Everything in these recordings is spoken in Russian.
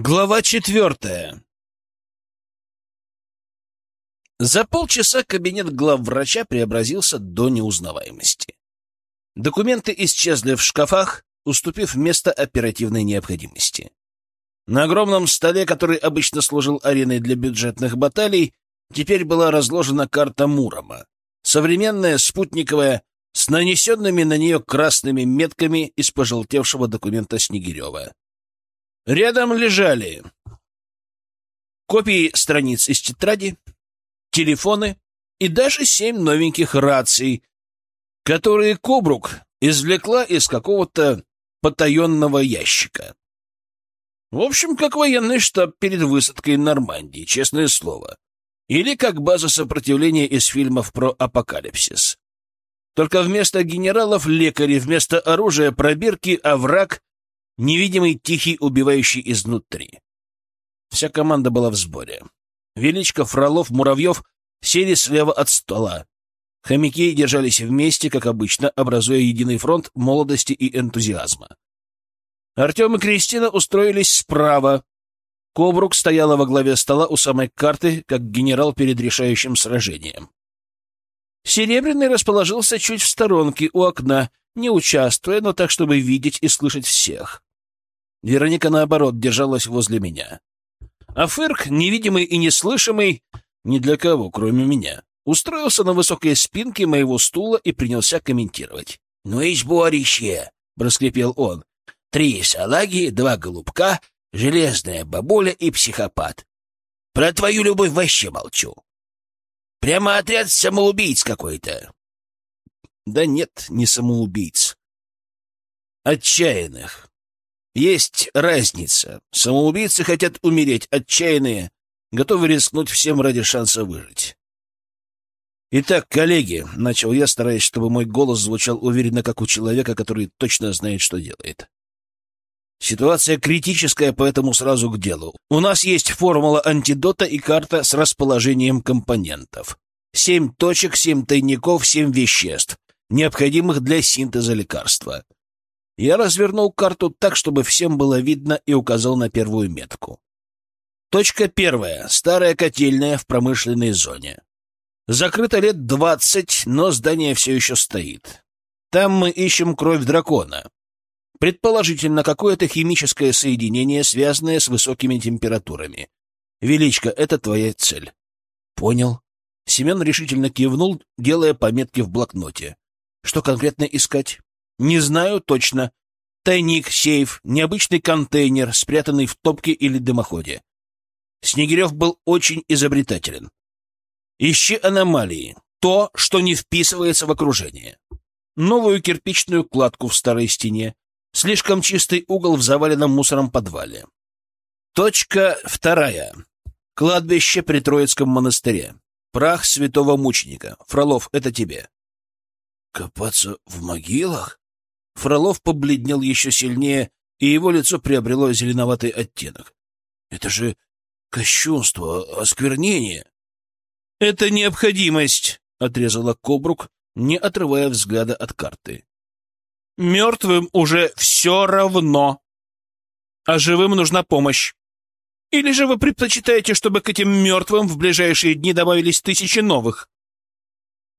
Глава четвертая За полчаса кабинет главврача преобразился до неузнаваемости. Документы исчезли в шкафах, уступив место оперативной необходимости. На огромном столе, который обычно служил ареной для бюджетных баталий, теперь была разложена карта Мурома, современная, спутниковая, с нанесенными на нее красными метками из пожелтевшего документа Снегирева. Рядом лежали копии страниц из тетради, телефоны и даже семь новеньких раций, которые Кобрук извлекла из какого-то потаенного ящика. В общем, как военный штаб перед высадкой Нормандии, честное слово. Или как база сопротивления из фильмов про апокалипсис. Только вместо генералов — лекари, вместо оружия — пробирки, а враг невидимый, тихий, убивающий изнутри. Вся команда была в сборе. Величко, Фролов, Муравьев сели слева от стола. Хомяки держались вместе, как обычно, образуя единый фронт молодости и энтузиазма. Артем и Кристина устроились справа. Кобрук стояла во главе стола у самой карты, как генерал перед решающим сражением. Серебряный расположился чуть в сторонке у окна, не участвуя, но так, чтобы видеть и слышать всех. Вероника, наоборот, держалась возле меня. А Фырк, невидимый и неслышимый, ни для кого, кроме меня, устроился на высокой спинке моего стула и принялся комментировать. — Ну и сборище! — проскрипел он. — Три салаги, два голубка, железная бабуля и психопат. Про твою любовь вообще молчу. Прямо отряд самоубийц какой-то. Да нет, не самоубийц. Отчаянных. Есть разница. Самоубийцы хотят умереть, отчаянные, готовы рискнуть всем ради шанса выжить. «Итак, коллеги», — начал я, стараясь, чтобы мой голос звучал уверенно, как у человека, который точно знает, что делает. Ситуация критическая, поэтому сразу к делу. У нас есть формула антидота и карта с расположением компонентов. Семь точек, семь тайников, семь веществ, необходимых для синтеза лекарства. Я развернул карту так, чтобы всем было видно, и указал на первую метку. Точка первая. Старая котельная в промышленной зоне. Закрыто лет двадцать, но здание все еще стоит. Там мы ищем кровь дракона. Предположительно, какое-то химическое соединение, связанное с высокими температурами. Величко, это твоя цель. Понял. Семен решительно кивнул, делая пометки в блокноте. Что конкретно искать? Не знаю точно. Тайник, сейф, необычный контейнер, спрятанный в топке или дымоходе. Снегирев был очень изобретателен. Ищи аномалии, то, что не вписывается в окружение. Новую кирпичную кладку в старой стене, слишком чистый угол в заваленном мусором подвале. Точка вторая. Кладбище при Троицком монастыре. Прах святого мученика. Фролов, это тебе. Копаться в могилах? Фролов побледнел еще сильнее, и его лицо приобрело зеленоватый оттенок. — Это же кощунство, осквернение. — Это необходимость, — отрезала Кобрук, не отрывая взгляда от карты. — Мертвым уже все равно, а живым нужна помощь. Или же вы предпочитаете, чтобы к этим мертвым в ближайшие дни добавились тысячи новых?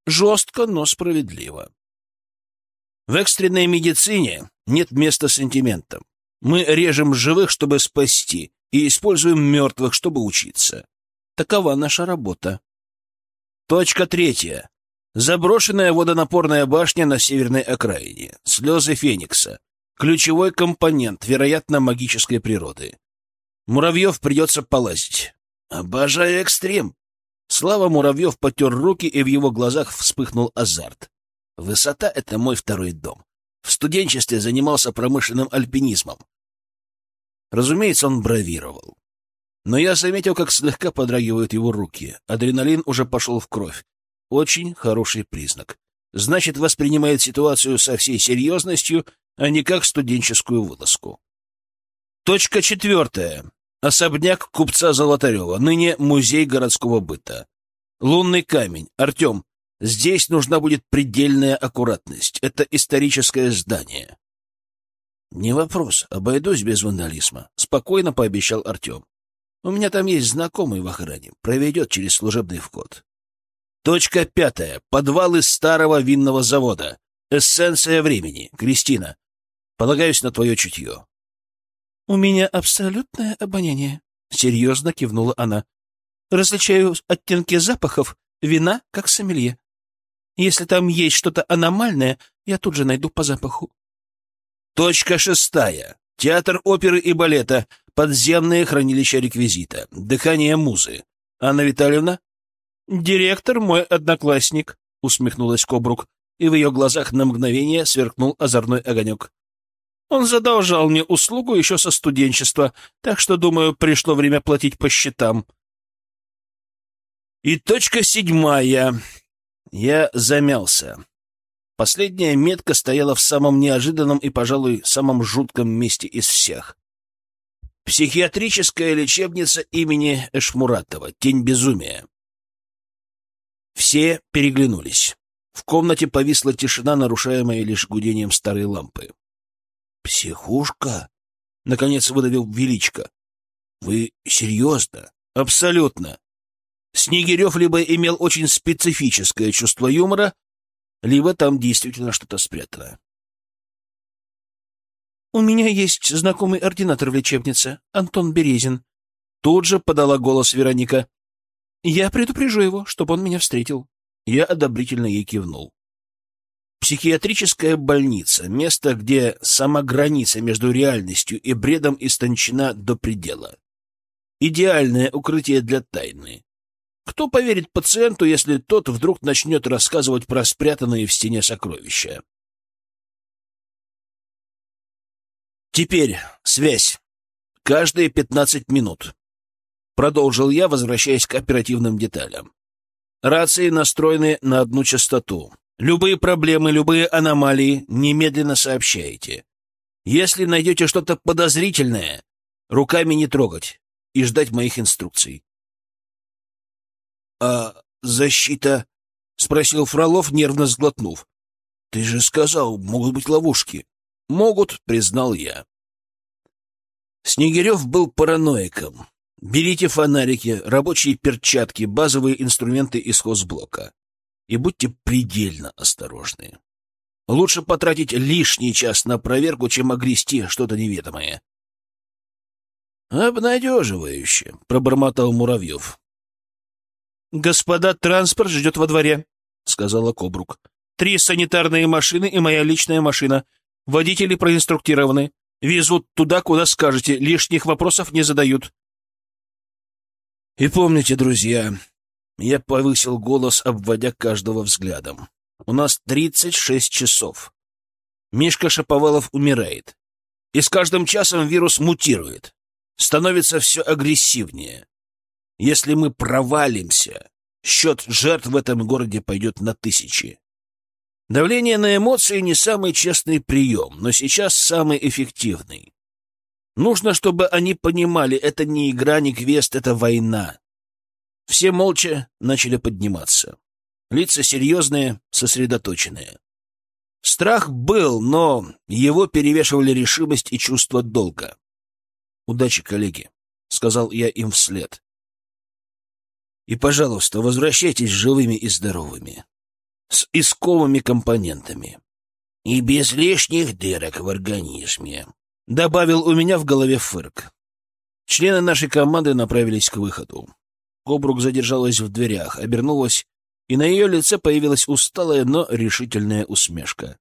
Жестко, но справедливо. В экстренной медицине нет места сантиментам. Мы режем живых, чтобы спасти, и используем мертвых, чтобы учиться. Такова наша работа. Точка третья. Заброшенная водонапорная башня на северной окраине. Слезы Феникса. Ключевой компонент, вероятно, магической природы. Муравьев придется полазить. Обожаю экстрим. Слава Муравьев потер руки, и в его глазах вспыхнул азарт. Высота — это мой второй дом. В студенчестве занимался промышленным альпинизмом. Разумеется, он бравировал. Но я заметил, как слегка подрагивают его руки. Адреналин уже пошел в кровь. Очень хороший признак. Значит, воспринимает ситуацию со всей серьезностью, а не как студенческую вылазку. Точка четвертая. Особняк купца Золотарева, ныне музей городского быта. Лунный камень. Артем, Здесь нужна будет предельная аккуратность. Это историческое здание. Не вопрос, обойдусь без вандализма, спокойно пообещал Артем. У меня там есть знакомый в охране, проведет через служебный вход. Точка пятая. Подвалы старого винного завода. Эссенция времени. Кристина. Полагаюсь на твое чутье. — У меня абсолютное обоняние, — серьезно кивнула она. — Различаю оттенки запахов вина, как сомелье. Если там есть что-то аномальное, я тут же найду по запаху. Точка шестая. Театр оперы и балета. Подземное хранилище реквизита. Дыхание музы. Анна Витальевна? Директор мой одноклассник, усмехнулась Кобрук, и в ее глазах на мгновение сверкнул озорной огонек. Он задолжал мне услугу еще со студенчества, так что, думаю, пришло время платить по счетам. И точка седьмая. Я замялся. Последняя метка стояла в самом неожиданном и, пожалуй, самом жутком месте из всех. Психиатрическая лечебница имени Эшмуратова. Тень безумия. Все переглянулись. В комнате повисла тишина, нарушаемая лишь гудением старой лампы. «Психушка?» — наконец выдавил Величко. «Вы серьезно?» «Абсолютно. Снегирев либо имел очень специфическое чувство юмора, либо там действительно что-то спрятано. «У меня есть знакомый ординатор в лечебнице, Антон Березин». Тут же подала голос Вероника. «Я предупрежу его, чтобы он меня встретил». Я одобрительно ей кивнул. Психиатрическая больница — место, где сама граница между реальностью и бредом истончена до предела. Идеальное укрытие для тайны. Кто поверит пациенту, если тот вдруг начнет рассказывать про спрятанные в стене сокровища? Теперь связь. Каждые пятнадцать минут. Продолжил я, возвращаясь к оперативным деталям. Рации настроены на одну частоту. Любые проблемы, любые аномалии немедленно сообщаете. Если найдете что-то подозрительное, руками не трогать и ждать моих инструкций. — А защита? — спросил Фролов, нервно сглотнув. — Ты же сказал, могут быть ловушки. — Могут, — признал я. Снегирев был параноиком. Берите фонарики, рабочие перчатки, базовые инструменты из хозблока. И будьте предельно осторожны. Лучше потратить лишний час на проверку, чем огрести что-то неведомое. «Обнадеживающе», — пробормотал Муравьев. «Господа, транспорт ждет во дворе», — сказала Кобрук. «Три санитарные машины и моя личная машина. Водители проинструктированы. Везут туда, куда скажете. Лишних вопросов не задают». «И помните, друзья...» Я повысил голос, обводя каждого взглядом. «У нас тридцать шесть часов. Мишка Шаповалов умирает. И с каждым часом вирус мутирует. Становится все агрессивнее. Если мы провалимся, счет жертв в этом городе пойдет на тысячи. Давление на эмоции не самый честный прием, но сейчас самый эффективный. Нужно, чтобы они понимали, это не игра, не квест, это война. Все молча начали подниматься. Лица серьезные, сосредоточенные. Страх был, но его перевешивали решимость и чувство долга. «Удачи, коллеги», — сказал я им вслед. И, пожалуйста, возвращайтесь живыми и здоровыми, с исковыми компонентами и без лишних дырок в организме. Добавил у меня в голове фырк. Члены нашей команды направились к выходу. Кобрук задержалась в дверях, обернулась, и на ее лице появилась усталая, но решительная усмешка.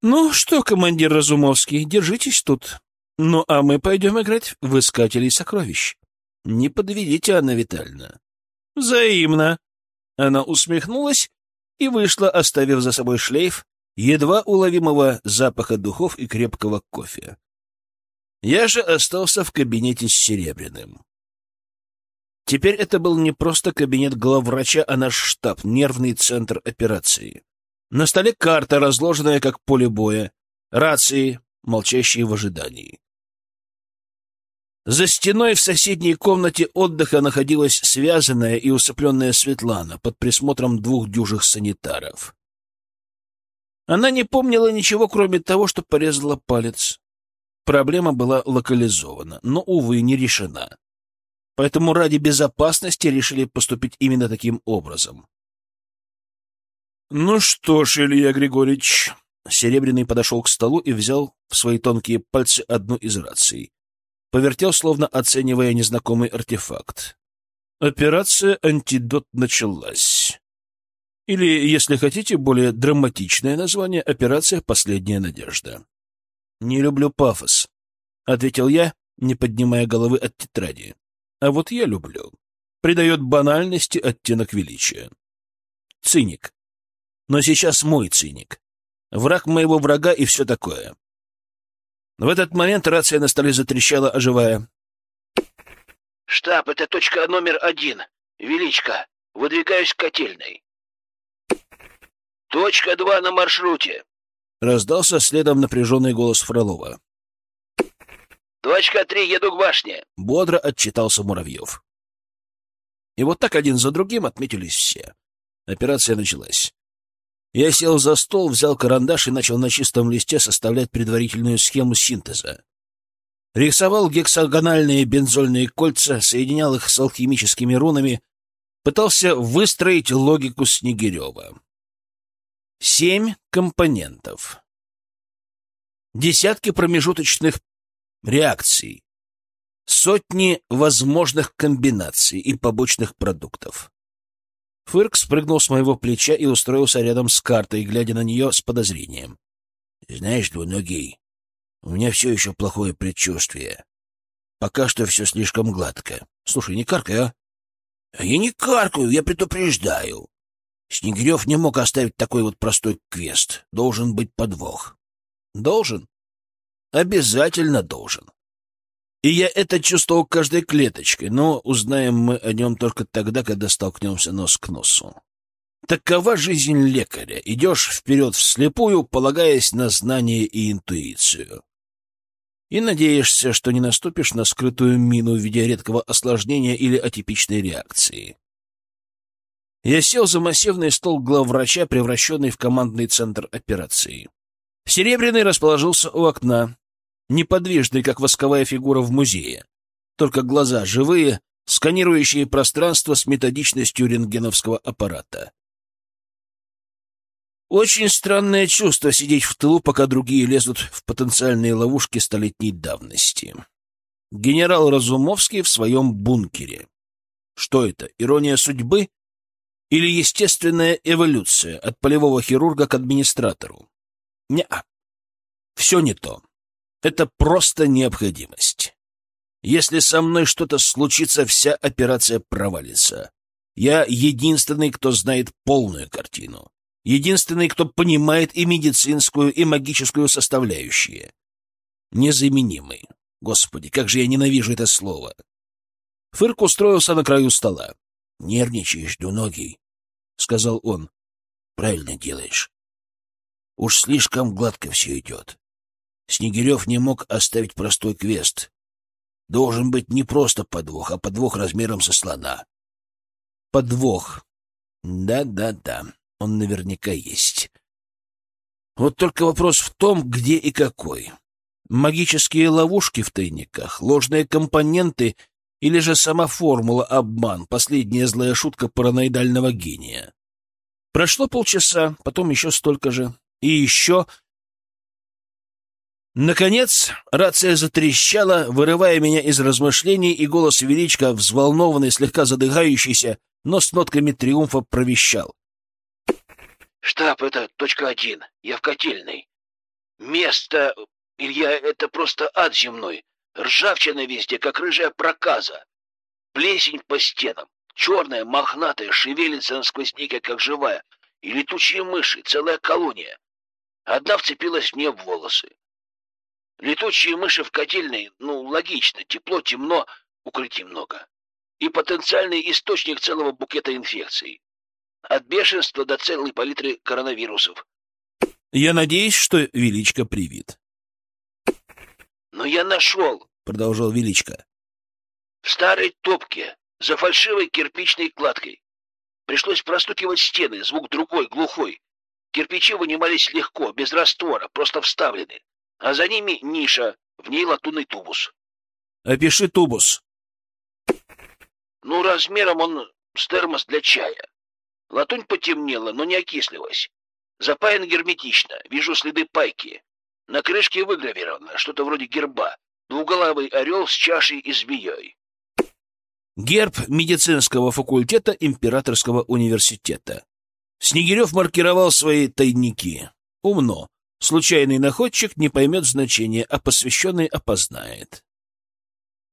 «Ну что, командир Разумовский, держитесь тут. Ну, а мы пойдем играть в Искателей сокровищ». Не подведите, Анна Витальевна. Взаимно. Она усмехнулась и вышла, оставив за собой шлейф едва уловимого запаха духов и крепкого кофе. Я же остался в кабинете с Серебряным. Теперь это был не просто кабинет главврача, а наш штаб, нервный центр операции. На столе карта, разложенная как поле боя, рации, молчащие в ожидании. За стеной в соседней комнате отдыха находилась связанная и усыпленная Светлана под присмотром двух дюжих санитаров. Она не помнила ничего, кроме того, что порезала палец. Проблема была локализована, но, увы, не решена. Поэтому ради безопасности решили поступить именно таким образом. «Ну что ж, Илья Григорьевич...» Серебряный подошел к столу и взял в свои тонкие пальцы одну из раций. Повертел, словно оценивая незнакомый артефакт. Операция «Антидот» началась. Или, если хотите, более драматичное название — «Операция «Последняя надежда». «Не люблю пафос», — ответил я, не поднимая головы от тетради. «А вот я люблю. Придает банальности оттенок величия. Циник. Но сейчас мой циник. Враг моего врага и все такое». В этот момент рация на столе затрещала, оживая. «Штаб, это точка номер один. Величко. Выдвигаюсь к котельной». «Точка два на маршруте. Раздался следом напряженный голос Фролова. «Точка три, еду к башне!» — бодро отчитался Муравьев. И вот так один за другим отметились все. Операция началась. Я сел за стол, взял карандаш и начал на чистом листе составлять предварительную схему синтеза. Рисовал гексагональные бензольные кольца, соединял их с алхимическими рунами, пытался выстроить логику Снегирева. Семь компонентов. Десятки промежуточных реакций. Сотни возможных комбинаций и побочных продуктов. Фырк спрыгнул с моего плеча и устроился рядом с картой, глядя на нее с подозрением. — Знаешь, двуногий, у меня все еще плохое предчувствие. Пока что все слишком гладко. Слушай, не каркай, а? — Я не каркаю, я предупреждаю. Снегирев не мог оставить такой вот простой квест. Должен быть подвох. Должен? Обязательно должен. И я это чувствовал каждой клеточкой, но узнаем мы о нем только тогда, когда столкнемся нос к носу. Такова жизнь лекаря. Идешь вперед вслепую, полагаясь на знание и интуицию. И надеешься, что не наступишь на скрытую мину в виде редкого осложнения или атипичной реакции. Я сел за массивный стол главврача, превращенный в командный центр операции. Серебряный расположился у окна, неподвижный, как восковая фигура в музее. Только глаза живые, сканирующие пространство с методичностью рентгеновского аппарата. Очень странное чувство сидеть в тылу, пока другие лезут в потенциальные ловушки столетней давности. Генерал Разумовский в своем бункере. Что это, ирония судьбы или естественная эволюция от полевого хирурга к администратору? Не-а. Все не то. Это просто необходимость. Если со мной что-то случится, вся операция провалится. Я единственный, кто знает полную картину. Единственный, кто понимает и медицинскую, и магическую составляющие. Незаменимый. Господи, как же я ненавижу это слово. Фырк устроился на краю стола. Нервничаешь, двуногий. — сказал он. — Правильно делаешь. Уж слишком гладко все идет. Снегирев не мог оставить простой квест. Должен быть не просто подвох, а подвох размером со слона. Подвох. Да-да-да, он наверняка есть. Вот только вопрос в том, где и какой. Магические ловушки в тайниках, ложные компоненты или же сама формула обман, последняя злая шутка параноидального гения. Прошло полчаса, потом еще столько же. И еще... Наконец, рация затрещала, вырывая меня из размышлений, и голос величка, взволнованный, слегка задыхающийся, но с нотками триумфа провещал. «Штаб, это точка один. Я в котельной. Место... Илья, это просто ад земной. Ржавчина везде, как рыжая проказа. Плесень по стенам, черная, мохнатая, шевелится на сквозняке, как живая. И летучие мыши, целая колония. Одна вцепилась мне в волосы. Летучие мыши в котельной, ну, логично, тепло, темно, укрытий много. И потенциальный источник целого букета инфекций. От бешенства до целой палитры коронавирусов. Я надеюсь, что Величко привит. Но я нашел, — продолжал Величко. В старой топке, за фальшивой кирпичной кладкой. Пришлось простукивать стены, звук другой, глухой. Кирпичи вынимались легко, без раствора, просто вставлены. А за ними ниша, в ней латунный тубус. Опиши тубус. Ну, размером он с термос для чая. Латунь потемнела, но не окислилась. Запаян герметично, вижу следы пайки. На крышке выгравировано что-то вроде герба. Двуголовый орел с чашей и змеей. Герб медицинского факультета Императорского университета. Снегирев маркировал свои тайники. Умно. Случайный находчик не поймет значения, а посвященный опознает.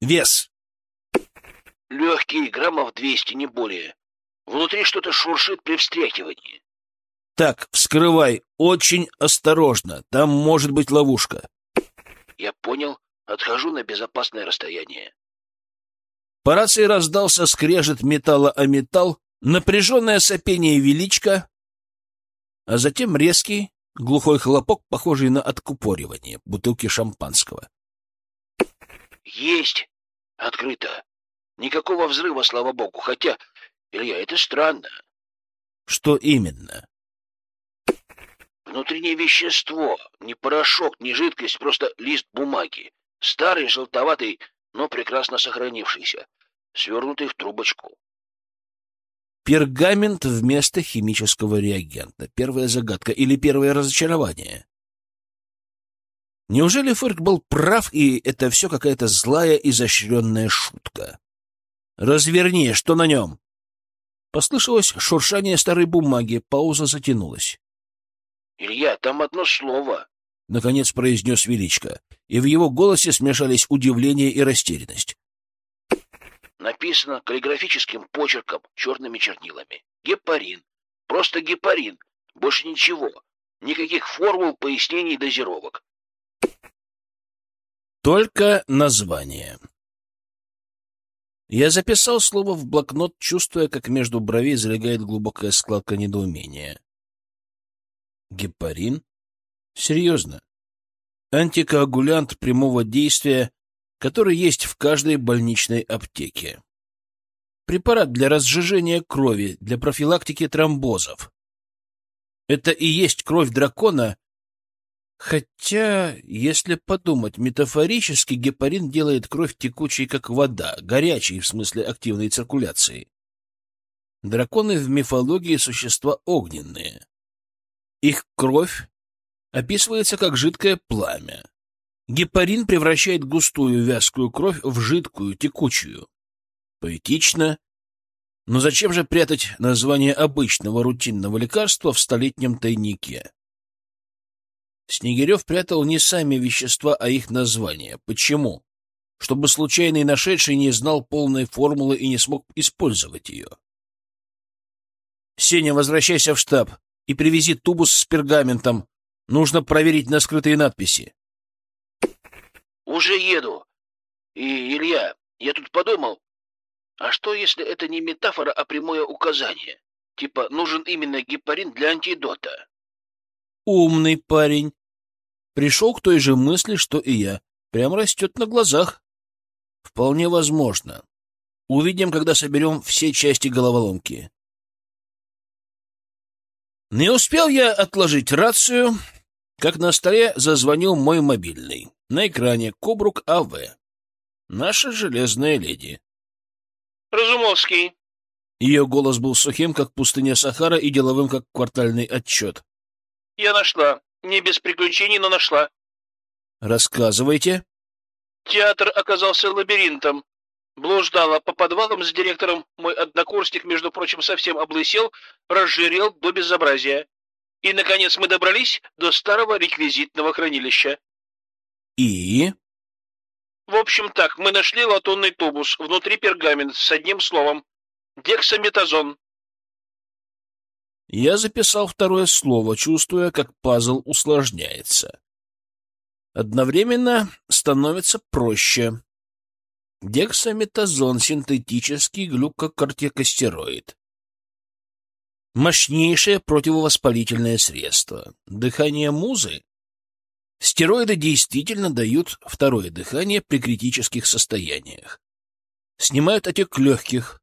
Вес. Легкий, граммов двести, не более. Внутри что-то шуршит при встряхивании. Так, вскрывай. Очень осторожно. Там может быть ловушка. Я понял. Отхожу на безопасное расстояние. По рации раздался скрежет металла о металл, напряженное сопение величка, а затем резкий, глухой хлопок, похожий на откупоривание бутылки шампанского. Есть! Открыто. Никакого взрыва, слава богу. Хотя, Илья, это странно. Что именно? Внутреннее вещество. Не порошок, не жидкость, просто лист бумаги. Старый, желтоватый, но прекрасно сохранившийся. Свернутый в трубочку. Пергамент вместо химического реагента. Первая загадка или первое разочарование? Неужели Фырк был прав, и это все какая-то злая, изощренная шутка? «Разверни, что на нем?» Послышалось шуршание старой бумаги, пауза затянулась. «Илья, там одно слово», — наконец произнес Величко, и в его голосе смешались удивление и растерянность. «Написано каллиграфическим почерком, черными чернилами. Гепарин. Просто гепарин. Больше ничего. Никаких формул, пояснений, дозировок. Только название. Я записал слово в блокнот, чувствуя, как между бровей залегает глубокая складка недоумения. Гепарин? Серьезно? Антикоагулянт прямого действия, который есть в каждой больничной аптеке. Препарат для разжижения крови, для профилактики тромбозов. Это и есть кровь дракона, Хотя, если подумать, метафорически гепарин делает кровь текучей, как вода, горячей в смысле активной циркуляции. Драконы в мифологии — существа огненные. Их кровь описывается как жидкое пламя. Гепарин превращает густую вязкую кровь в жидкую, текучую. Поэтично. Но зачем же прятать название обычного рутинного лекарства в столетнем тайнике? Снегирев прятал не сами вещества, а их названия. Почему? Чтобы случайный нашедший не знал полной формулы и не смог использовать ее. «Сеня, возвращайся в штаб и привези тубус с пергаментом. Нужно проверить на скрытые надписи». «Уже еду. И, Илья, я тут подумал, а что, если это не метафора, а прямое указание? Типа, нужен именно гепарин для антидота?» «Умный парень пришел к той же мысли, что и я. Прям растет на глазах. Вполне возможно. Увидим, когда соберем все части головоломки. Не успел я отложить рацию, как на столе зазвонил мой мобильный. На экране Кобрук АВ. Наша железная леди. «Разумовский». Ее голос был сухим, как пустыня Сахара, и деловым, как квартальный отчет. «Я нашла. Не без приключений, но нашла. Рассказывайте. Театр оказался лабиринтом. Блуждала по подвалам с директором. Мой однокурсник, между прочим, совсем облысел, разжирел до безобразия. И, наконец, мы добрались до старого реквизитного хранилища. И? В общем так, мы нашли латунный тубус, внутри пергамент с одним словом. Дексаметазон. Я записал второе слово, чувствуя, как пазл усложняется. Одновременно становится проще. Дексаметазон — синтетический глюкокортикостероид. Мощнейшее противовоспалительное средство. Дыхание музы? Стероиды действительно дают второе дыхание при критических состояниях. Снимают отек легких,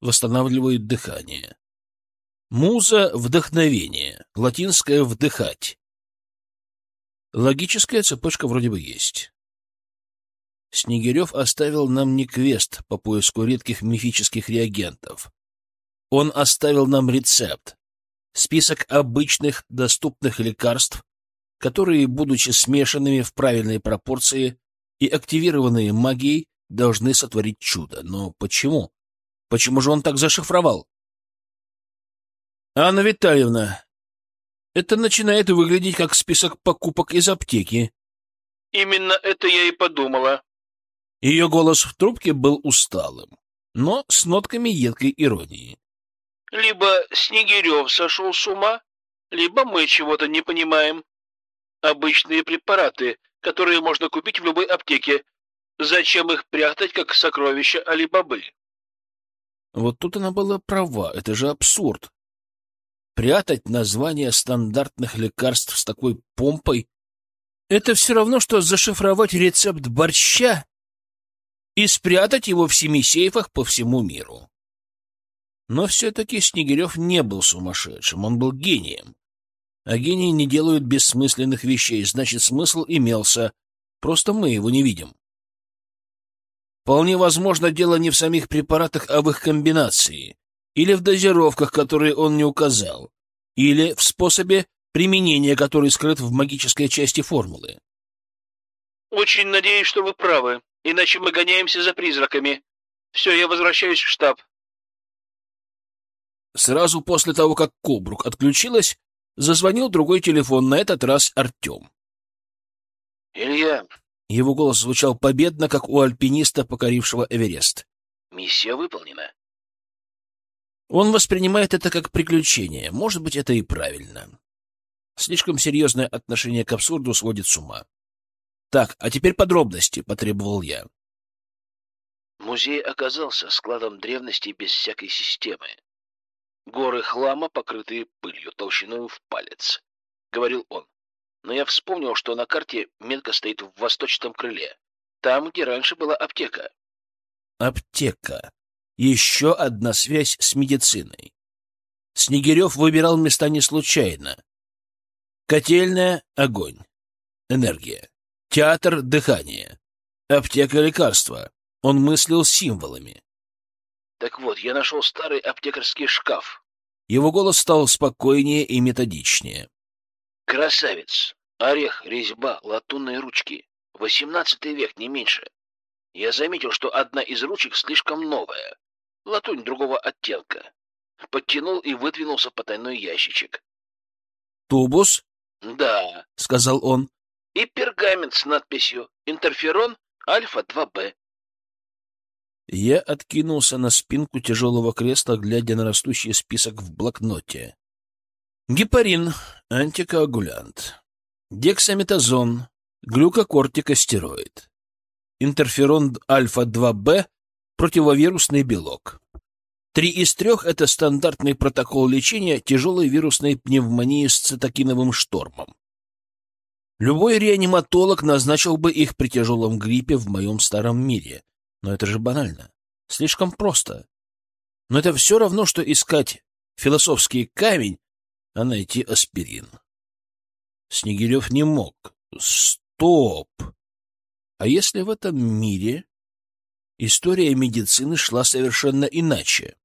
восстанавливают дыхание. Муза — вдохновение, латинское — вдыхать. Логическая цепочка вроде бы есть. Снегирев оставил нам не квест по поиску редких мифических реагентов. Он оставил нам рецепт, список обычных доступных лекарств, которые, будучи смешанными в правильной пропорции и активированные магией, должны сотворить чудо. Но почему? Почему же он так зашифровал? Анна Витальевна, это начинает выглядеть как список покупок из аптеки. Именно это я и подумала. Ее голос в трубке был усталым, но с нотками едкой иронии. Либо Снегирев сошел с ума, либо мы чего-то не понимаем. Обычные препараты, которые можно купить в любой аптеке. Зачем их прятать, как сокровища Алибабы? Вот тут она была права, это же абсурд. Прятать название стандартных лекарств с такой помпой — это все равно, что зашифровать рецепт борща и спрятать его в семи сейфах по всему миру. Но все-таки Снегирев не был сумасшедшим, он был гением. А гении не делают бессмысленных вещей, значит, смысл имелся, просто мы его не видим. Вполне возможно, дело не в самих препаратах, а в их комбинации, или в дозировках, которые он не указал, или в способе применения, который скрыт в магической части формулы. «Очень надеюсь, что вы правы», иначе мы гоняемся за призраками. Все, я возвращаюсь в штаб. Сразу после того, как Кобрук отключилась, зазвонил другой телефон, на этот раз Артем. «Илья...» Его голос звучал победно, как у альпиниста, покорившего Эверест. «Миссия выполнена». Он воспринимает это как приключение. Может быть, это и правильно. Слишком серьезное отношение к абсурду сводит с ума. Так, а теперь подробности, потребовал я. Музей оказался складом древности без всякой системы. Горы хлама, покрытые пылью, толщиной в палец, — говорил он. Но я вспомнил, что на карте метка стоит в восточном крыле, там, где раньше была аптека. Аптека. Еще одна связь с медициной. Снегирев выбирал места не случайно. Котельная — огонь. Энергия. Театр дыхания. Аптека лекарства. Он мыслил символами. Так вот, я нашел старый аптекарский шкаф. Его голос стал спокойнее и методичнее. Красавец. Орех, резьба, латунные ручки. Восемнадцатый век, не меньше. Я заметил, что одна из ручек слишком новая. Латунь другого оттенка. Подтянул и выдвинулся потайной ящичек. «Тубус?» «Да», — сказал он и пергамент с надписью «Интерферон Альфа-2Б». Я откинулся на спинку тяжелого кресла, глядя на растущий список в блокноте. Гепарин, антикоагулянт, дексаметазон, глюкокортикостероид, интерферон альфа-2Б, противовирусный белок. Три из трех — это стандартный протокол лечения тяжелой вирусной пневмонии с цитокиновым штормом. Любой реаниматолог назначил бы их при тяжелом гриппе в моем старом мире. Но это же банально. Слишком просто. Но это все равно, что искать философский камень, а найти аспирин. Снегирев не мог. Стоп! А если в этом мире история медицины шла совершенно иначе?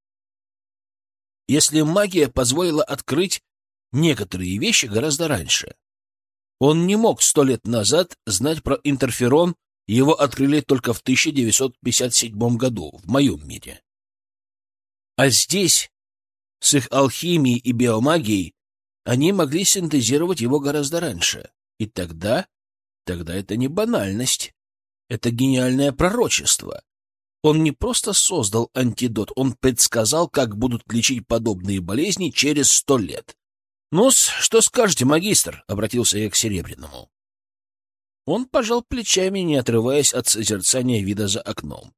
Если магия позволила открыть некоторые вещи гораздо раньше? Он не мог сто лет назад знать про интерферон, его открыли только в 1957 году, в моем мире. А здесь, с их алхимией и биомагией, они могли синтезировать его гораздо раньше. И тогда, тогда это не банальность, это гениальное пророчество. Он не просто создал антидот, он предсказал, как будут лечить подобные болезни через сто лет ну что скажете, магистр? — обратился я к Серебряному. Он пожал плечами, не отрываясь от созерцания вида за окном.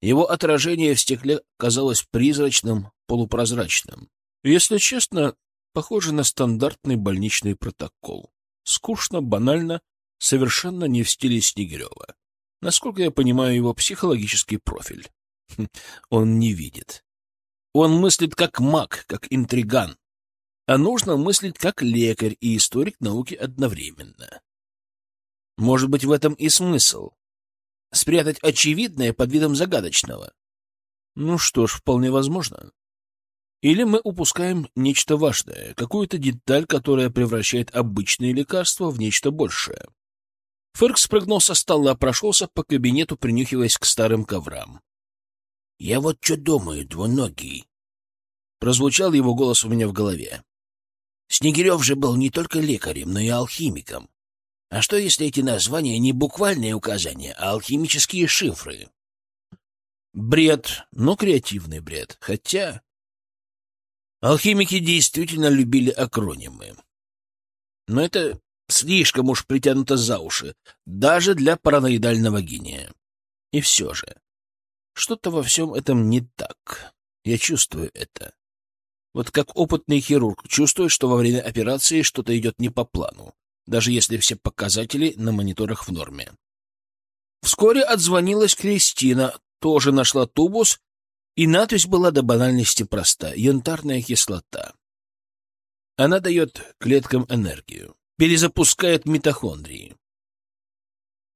Его отражение в стекле казалось призрачным, полупрозрачным. Если честно, похоже на стандартный больничный протокол. Скучно, банально, совершенно не в стиле Снегирева. Насколько я понимаю его психологический профиль. Хм, он не видит. Он мыслит как маг, как интриган. А нужно мыслить как лекарь и историк науки одновременно. Может быть, в этом и смысл. Спрятать очевидное под видом загадочного. Ну что ж, вполне возможно. Или мы упускаем нечто важное, какую-то деталь, которая превращает обычные лекарства в нечто большее. Фырк спрыгнул со стола, прошелся по кабинету, принюхиваясь к старым коврам. — Я вот что думаю, двуногий. Прозвучал его голос у меня в голове. Снегирев же был не только лекарем, но и алхимиком. А что, если эти названия не буквальные указания, а алхимические шифры? Бред, но креативный бред. Хотя... Алхимики действительно любили акронимы. Но это Слишком уж притянуто за уши, даже для параноидального гения. И все же, что-то во всем этом не так. Я чувствую это. Вот как опытный хирург чувствует, что во время операции что-то идет не по плану, даже если все показатели на мониторах в норме. Вскоре отзвонилась Кристина, тоже нашла тубус, и надпись была до банальности проста — янтарная кислота. Она дает клеткам энергию перезапускает митохондрии.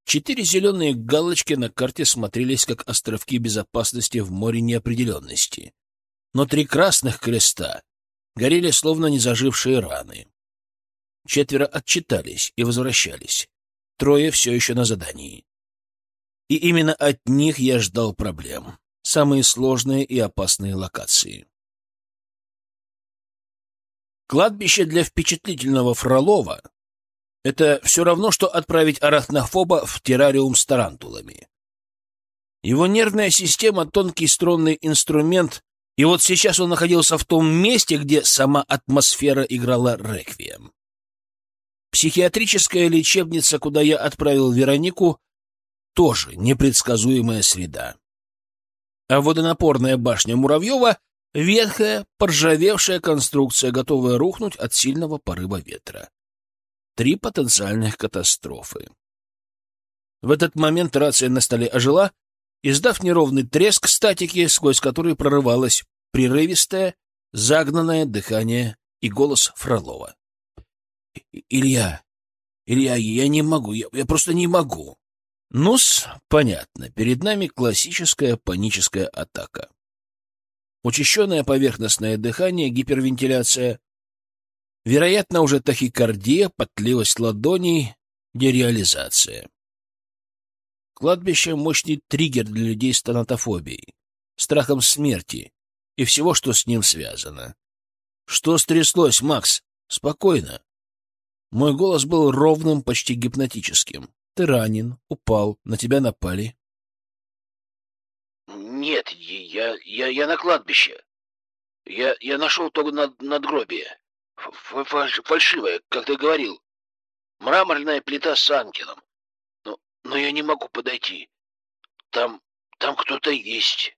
Четыре зеленые галочки на карте смотрелись как островки безопасности в море неопределенности. Но три красных креста горели словно незажившие раны. Четверо отчитались и возвращались. Трое все еще на задании. И именно от них я ждал проблем. Самые сложные и опасные локации. Кладбище для впечатлительного Фролова — это все равно, что отправить арахнофоба в террариум с тарантулами. Его нервная система — тонкий струнный инструмент, и вот сейчас он находился в том месте, где сама атмосфера играла реквием. Психиатрическая лечебница, куда я отправил Веронику, тоже непредсказуемая среда. А водонапорная башня Муравьева — Ветхая, поржавевшая конструкция, готовая рухнуть от сильного порыва ветра. Три потенциальных катастрофы. В этот момент рация на столе ожила, издав неровный треск статики, сквозь который прорывалось прерывистое, загнанное дыхание и голос Фролова. — Илья, Илья, я не могу, я, я просто не могу. Ну-с, понятно, перед нами классическая паническая атака учащенное поверхностное дыхание, гипервентиляция. Вероятно, уже тахикардия, потливость ладоней, дереализация. Кладбище — мощный триггер для людей с тонатофобией, страхом смерти и всего, что с ним связано. Что стряслось, Макс? Спокойно. Мой голос был ровным, почти гипнотическим. Ты ранен, упал, на тебя напали. Нет, я, я, я на кладбище. Я, я нашел то над, надгробие. Фальш, фальшивое, как ты говорил. Мраморная плита с ангелом. Но, но я не могу подойти. Там, там кто-то есть.